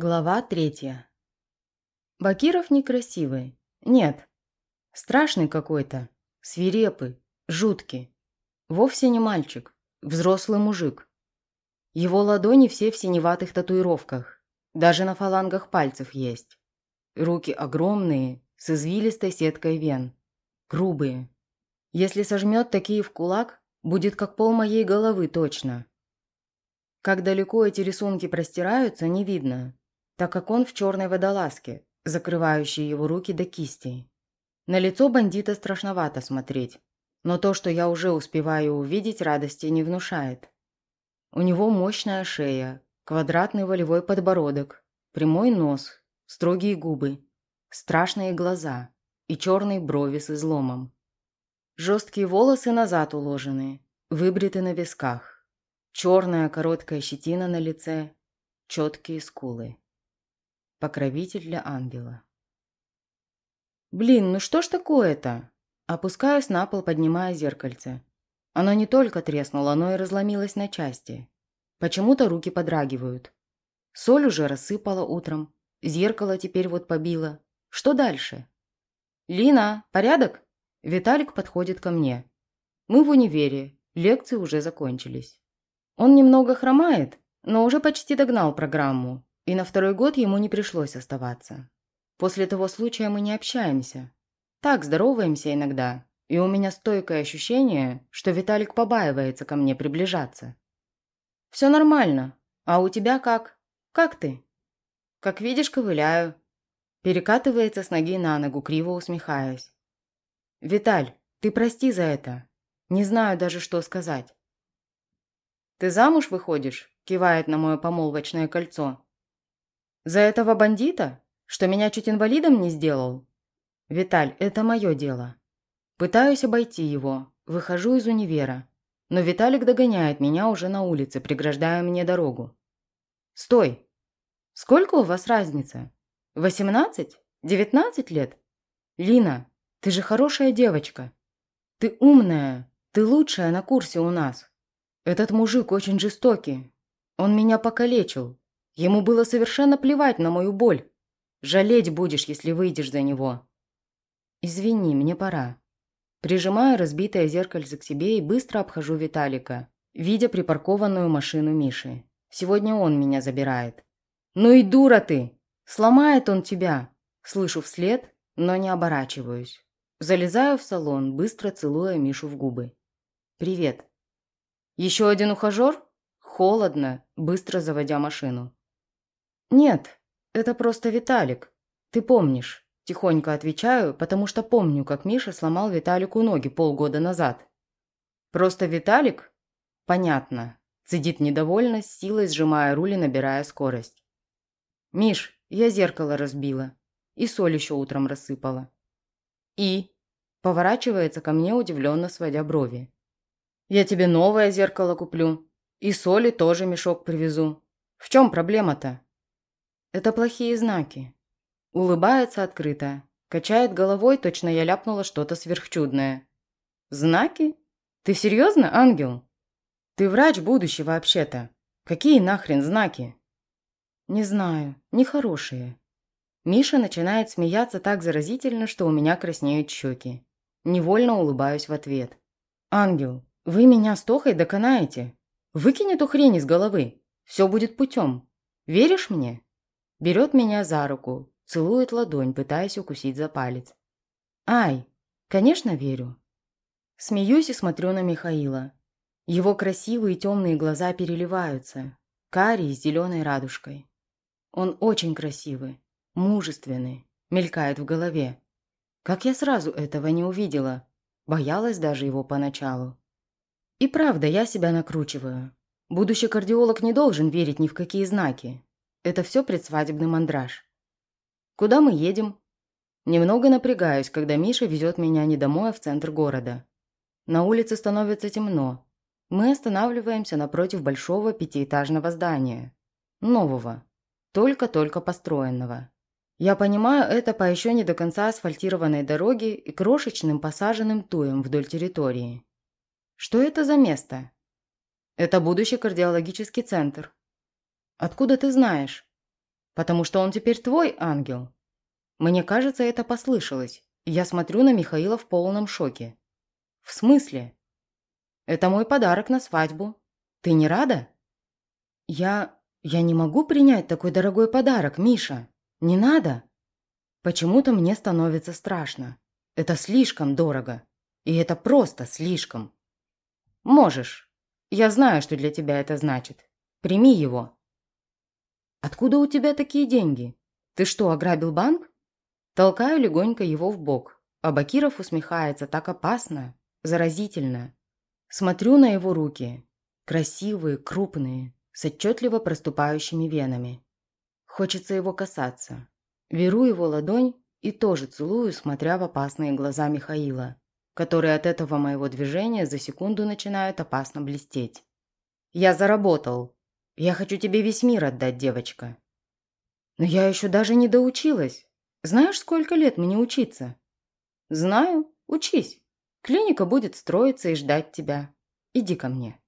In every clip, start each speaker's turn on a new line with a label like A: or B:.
A: Глава третья. Бакиров некрасивый. Нет. Страшный какой-то. Свирепый. Жуткий. Вовсе не мальчик. Взрослый мужик. Его ладони все в синеватых татуировках. Даже на фалангах пальцев есть. Руки огромные, с извилистой сеткой вен. Грубые. Если сожмет такие в кулак, будет как пол моей головы точно. Как далеко эти рисунки простираются, не видно, так как он в черной водолазке, закрывающей его руки до кистей. На лицо бандита страшновато смотреть, но то, что я уже успеваю увидеть, радости не внушает. У него мощная шея, квадратный волевой подбородок, прямой нос, строгие губы, страшные глаза и черные брови с изломом. Жесткие волосы назад уложены, выбриты на висках, черная короткая щетина на лице, четкие скулы. Покровитель для ангела. Блин, ну что ж такое-то? Опускаюсь на пол, поднимая зеркальце. Оно не только треснуло, но и разломилось на части. Почему-то руки подрагивают. Соль уже рассыпала утром. Зеркало теперь вот побило. Что дальше? «Лина, порядок?» Виталик подходит ко мне. Мы в универе. Лекции уже закончились. Он немного хромает, но уже почти догнал программу и на второй год ему не пришлось оставаться. После того случая мы не общаемся. Так, здороваемся иногда, и у меня стойкое ощущение, что Виталик побаивается ко мне приближаться. «Все нормально. А у тебя как? Как ты?» «Как видишь, ковыляю». Перекатывается с ноги на ногу, криво усмехаясь. «Виталь, ты прости за это. Не знаю даже, что сказать». «Ты замуж выходишь?» – кивает на мое помолвочное кольцо. За этого бандита? Что меня чуть инвалидом не сделал? Виталь, это мое дело. Пытаюсь обойти его. Выхожу из универа. Но Виталик догоняет меня уже на улице, преграждая мне дорогу. «Стой! Сколько у вас разница? Восемнадцать? Девятнадцать лет? Лина, ты же хорошая девочка. Ты умная, ты лучшая на курсе у нас. Этот мужик очень жестокий. Он меня покалечил, Ему было совершенно плевать на мою боль. Жалеть будешь, если выйдешь за него. Извини, мне пора. Прижимаю разбитое зеркальце к себе и быстро обхожу Виталика, видя припаркованную машину Миши. Сегодня он меня забирает. «Ну и дура ты! Сломает он тебя!» Слышу вслед, но не оборачиваюсь. Залезаю в салон, быстро целуя Мишу в губы. «Привет». «Еще один ухажер?» Холодно, быстро заводя машину. «Нет, это просто Виталик. Ты помнишь». Тихонько отвечаю, потому что помню, как Миша сломал Виталику ноги полгода назад. «Просто Виталик?» «Понятно». Цедит недовольно, силой сжимая руль и набирая скорость. «Миш, я зеркало разбила. И соль еще утром рассыпала». «И?» Поворачивается ко мне, удивленно сводя брови. «Я тебе новое зеркало куплю. И соли тоже мешок привезу. В чем проблема-то?» Это плохие знаки. Улыбается открыто. Качает головой, точно я ляпнула что-то сверхчудное. Знаки? Ты серьезно, ангел? Ты врач будущий вообще-то. Какие нахрен знаки? Не знаю, нехорошие. Миша начинает смеяться так заразительно, что у меня краснеют щеки. Невольно улыбаюсь в ответ. «Ангел, вы меня с Тохой доконаете. Выкинь эту хрень из головы. Все будет путем. Веришь мне?» Берет меня за руку, целует ладонь, пытаясь укусить за палец. «Ай, конечно верю». Смеюсь и смотрю на Михаила. Его красивые темные глаза переливаются, карие с зеленой радужкой. Он очень красивый, мужественный, мелькает в голове. Как я сразу этого не увидела, боялась даже его поначалу. И правда, я себя накручиваю. Будущий кардиолог не должен верить ни в какие знаки, это все предсвадебный мандраж. Куда мы едем? Немного напрягаюсь, когда Миша везет меня не домой, а в центр города. На улице становится темно. Мы останавливаемся напротив большого пятиэтажного здания. Нового. Только-только построенного. Я понимаю это по еще не до конца асфальтированной дороге и крошечным посаженным туем вдоль территории. Что это за место? Это будущий кардиологический центр. «Откуда ты знаешь?» Потому что он теперь твой ангел. Мне кажется, это послышалось. Я смотрю на Михаила в полном шоке. В смысле? Это мой подарок на свадьбу. Ты не рада? Я... я не могу принять такой дорогой подарок, Миша. Не надо. Почему-то мне становится страшно. Это слишком дорого. И это просто слишком. Можешь. Я знаю, что для тебя это значит. Прими его. Откуда у тебя такие деньги? Ты что, ограбил банк? Толкаю легонько его в бок, а Бакиров усмехается так опасно, заразительно. Смотрю на его руки. Красивые, крупные, с отчетливо проступающими венами. Хочется его касаться. Беру его ладонь и тоже целую, смотря в опасные глаза Михаила, которые от этого моего движения за секунду начинают опасно блестеть. «Я заработал. Я хочу тебе весь мир отдать, девочка». «Но я еще даже не доучилась. Знаешь, сколько лет мне учиться?» «Знаю. Учись. Клиника будет строиться и ждать тебя. Иди ко мне».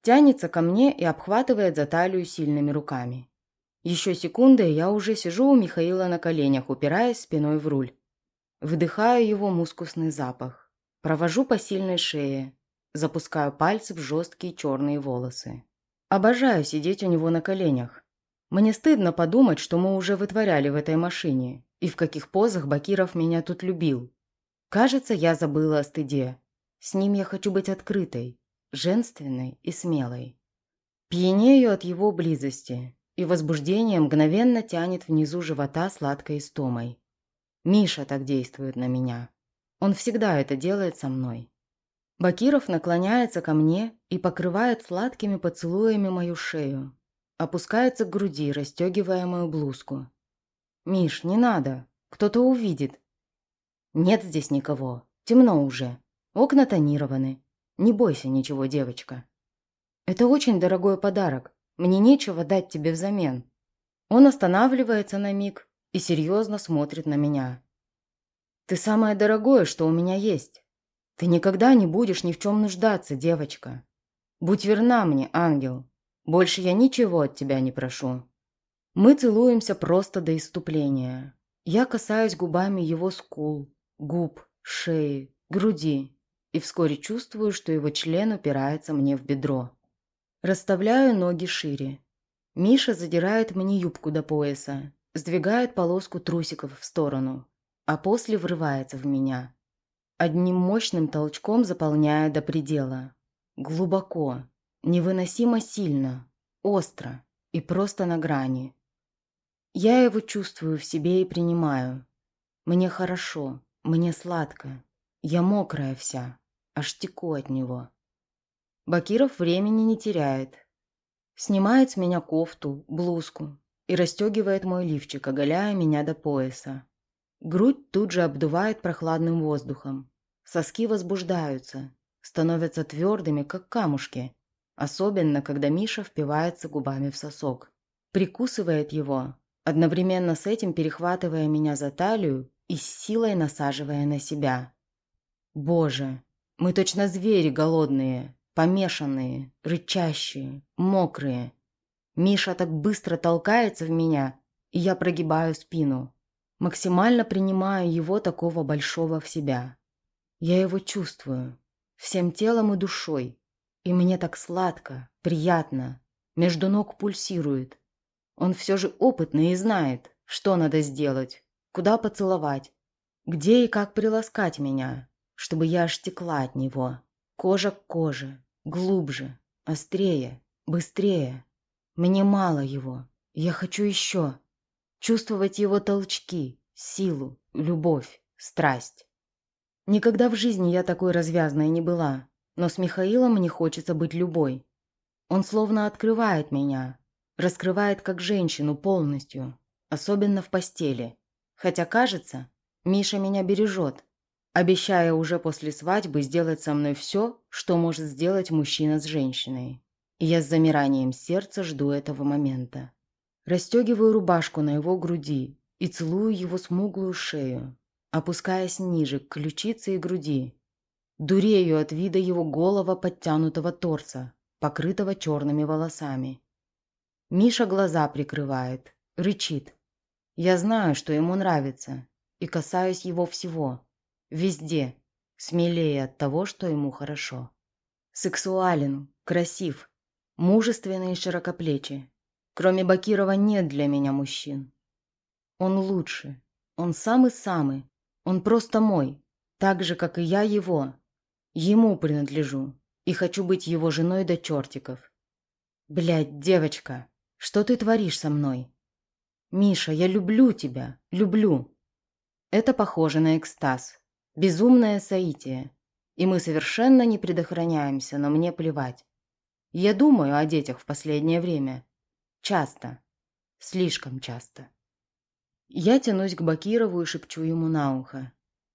A: Тянется ко мне и обхватывает за талию сильными руками. Еще секунда, и я уже сижу у Михаила на коленях, упираясь спиной в руль. Вдыхаю его мускусный запах. Провожу по сильной шее. Запускаю пальцы в жесткие черные волосы. Обожаю сидеть у него на коленях. Мне стыдно подумать, что мы уже вытворяли в этой машине, и в каких позах Бакиров меня тут любил. Кажется, я забыла о стыде. С ним я хочу быть открытой, женственной и смелой. Пьянею от его близости, и возбуждение мгновенно тянет внизу живота сладкой истомой. Миша так действует на меня. Он всегда это делает со мной. Бакиров наклоняется ко мне и покрывает сладкими поцелуями мою шею. Опускается к груди, расстегивая мою блузку. «Миш, не надо. Кто-то увидит». «Нет здесь никого. Темно уже. Окна тонированы. Не бойся ничего, девочка». «Это очень дорогой подарок. Мне нечего дать тебе взамен». Он останавливается на миг и серьезно смотрит на меня. «Ты самое дорогое, что у меня есть. Ты никогда не будешь ни в чем нуждаться, девочка. Будь верна мне, ангел. Больше я ничего от тебя не прошу». Мы целуемся просто до иступления. Я касаюсь губами его скул, губ, шеи, груди и вскоре чувствую, что его член упирается мне в бедро. Расставляю ноги шире. Миша задирает мне юбку до пояса, сдвигает полоску трусиков в сторону, а после врывается в меня. Одним мощным толчком заполняя до предела. Глубоко, невыносимо сильно, остро и просто на грани. Я его чувствую в себе и принимаю. Мне хорошо, мне сладко. Я мокрая вся, аж теку от него. Бакиров времени не теряет. Снимает с меня кофту, блузку и расстегивает мой лифчик, оголяя меня до пояса. Грудь тут же обдувает прохладным воздухом. Соски возбуждаются, становятся твердыми, как камушки, особенно когда Миша впивается губами в сосок. Прикусывает его, одновременно с этим перехватывая меня за талию и с силой насаживая на себя. Боже, мы точно звери голодные, Помешанные, рычащие, мокрые. Миша так быстро толкается в меня, и я прогибаю спину. Максимально принимаю его такого большого в себя. Я его чувствую. Всем телом и душой. И мне так сладко, приятно. Между ног пульсирует. Он все же опытный и знает, что надо сделать, куда поцеловать, где и как приласкать меня, чтобы я аж от него, кожа к коже, Глубже, острее, быстрее. Мне мало его. Я хочу еще. Чувствовать его толчки, силу, любовь, страсть. Никогда в жизни я такой развязной не была, но с Михаилом мне хочется быть любой. Он словно открывает меня, раскрывает как женщину полностью, особенно в постели. Хотя, кажется, Миша меня бережет, обещая уже после свадьбы сделать со мной все, что может сделать мужчина с женщиной. И я с замиранием сердца жду этого момента. Растегиваю рубашку на его груди и целую его смуглую шею, опускаясь ниже, к ключице и груди. Дурею от вида его голого подтянутого торса, покрытого черными волосами. Миша глаза прикрывает, Рычит. Я знаю, что ему нравится, и касаюсь его всего. Везде. Смелее от того, что ему хорошо. Сексуален, красив, мужественный и широкоплечий. Кроме Бакирова нет для меня мужчин. Он лучше. Он самый-самый. Он просто мой. Так же, как и я его. Ему принадлежу. И хочу быть его женой до чертиков. Блядь, девочка, что ты творишь со мной? Миша, я люблю тебя. Люблю. Это похоже на экстаз. Безумное соитие. И мы совершенно не предохраняемся, но мне плевать. Я думаю о детях в последнее время. Часто. Слишком часто. Я тянусь к Бакирову и шепчу ему на ухо.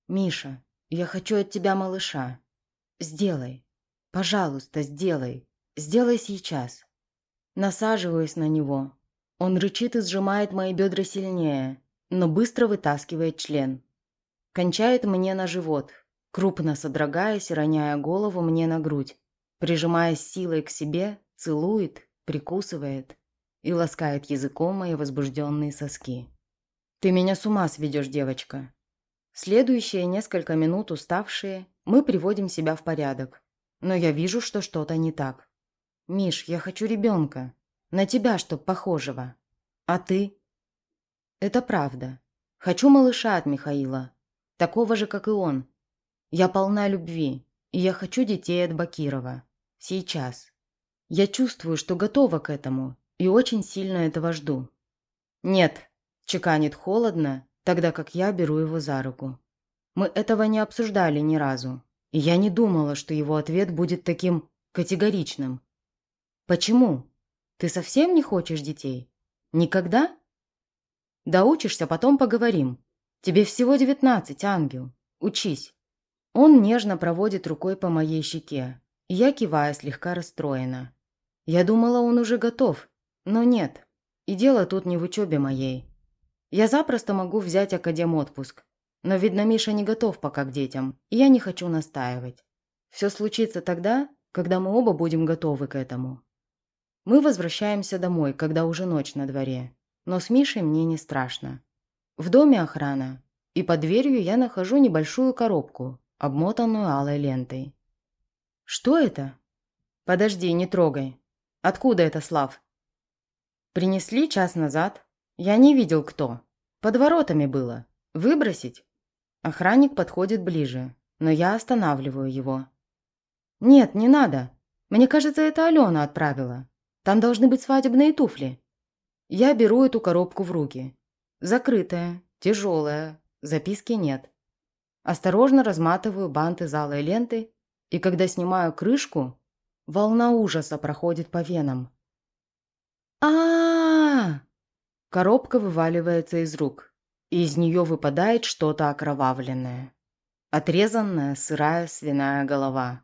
A: «Миша, я хочу от тебя малыша. Сделай. Пожалуйста, сделай. Сделай сейчас». Насаживаюсь на него. Он рычит и сжимает мои бедра сильнее, но быстро вытаскивает член. Кончает мне на живот, крупно содрогаясь и роняя голову мне на грудь. Прижимаясь силой к себе, целует, прикусывает и ласкает языком мои возбужденные соски. «Ты меня с ума сведешь, девочка». Следующие несколько минут уставшие, мы приводим себя в порядок. Но я вижу, что что-то не так. «Миш, я хочу ребенка. На тебя, чтоб похожего. А ты?» «Это правда. Хочу малыша от Михаила. Такого же, как и он. Я полна любви, и я хочу детей от Бакирова. Сейчас. Я чувствую, что готова к этому, и очень сильно этого жду». «Нет», Чеканит холодно, тогда как я беру его за руку. Мы этого не обсуждали ни разу, и я не думала, что его ответ будет таким категоричным. «Почему? Ты совсем не хочешь детей? Никогда?» «Да учишься, потом поговорим. Тебе всего девятнадцать, ангел. Учись». Он нежно проводит рукой по моей щеке, и я киваю слегка расстроена. Я думала, он уже готов, но нет. И дело тут не в учебе моей. Я запросто могу взять академ-отпуск. Но, видно, Миша не готов пока к детям, и я не хочу настаивать. Все случится тогда, когда мы оба будем готовы к этому. Мы возвращаемся домой, когда уже ночь на дворе. Но с Мишей мне не страшно. В доме охрана, и под дверью я нахожу небольшую коробку, обмотанную алой лентой. «Что это?» «Подожди, не трогай. Откуда это, Слав?» «Принесли час назад, я не видел, кто. Под воротами было. Выбросить? Охранник подходит ближе, но я останавливаю его. Нет, не надо. Мне кажется, это Алена отправила. Там должны быть свадебные туфли. Я беру эту коробку в руки. Закрытая, тяжелая, записки нет. Осторожно разматываю банты алой ленты, и когда снимаю крышку, волна ужаса проходит по венам. А, Коробка вываливается из рук, из нее выпадает что-то окровавленное. Отрезанная сырая свиная голова.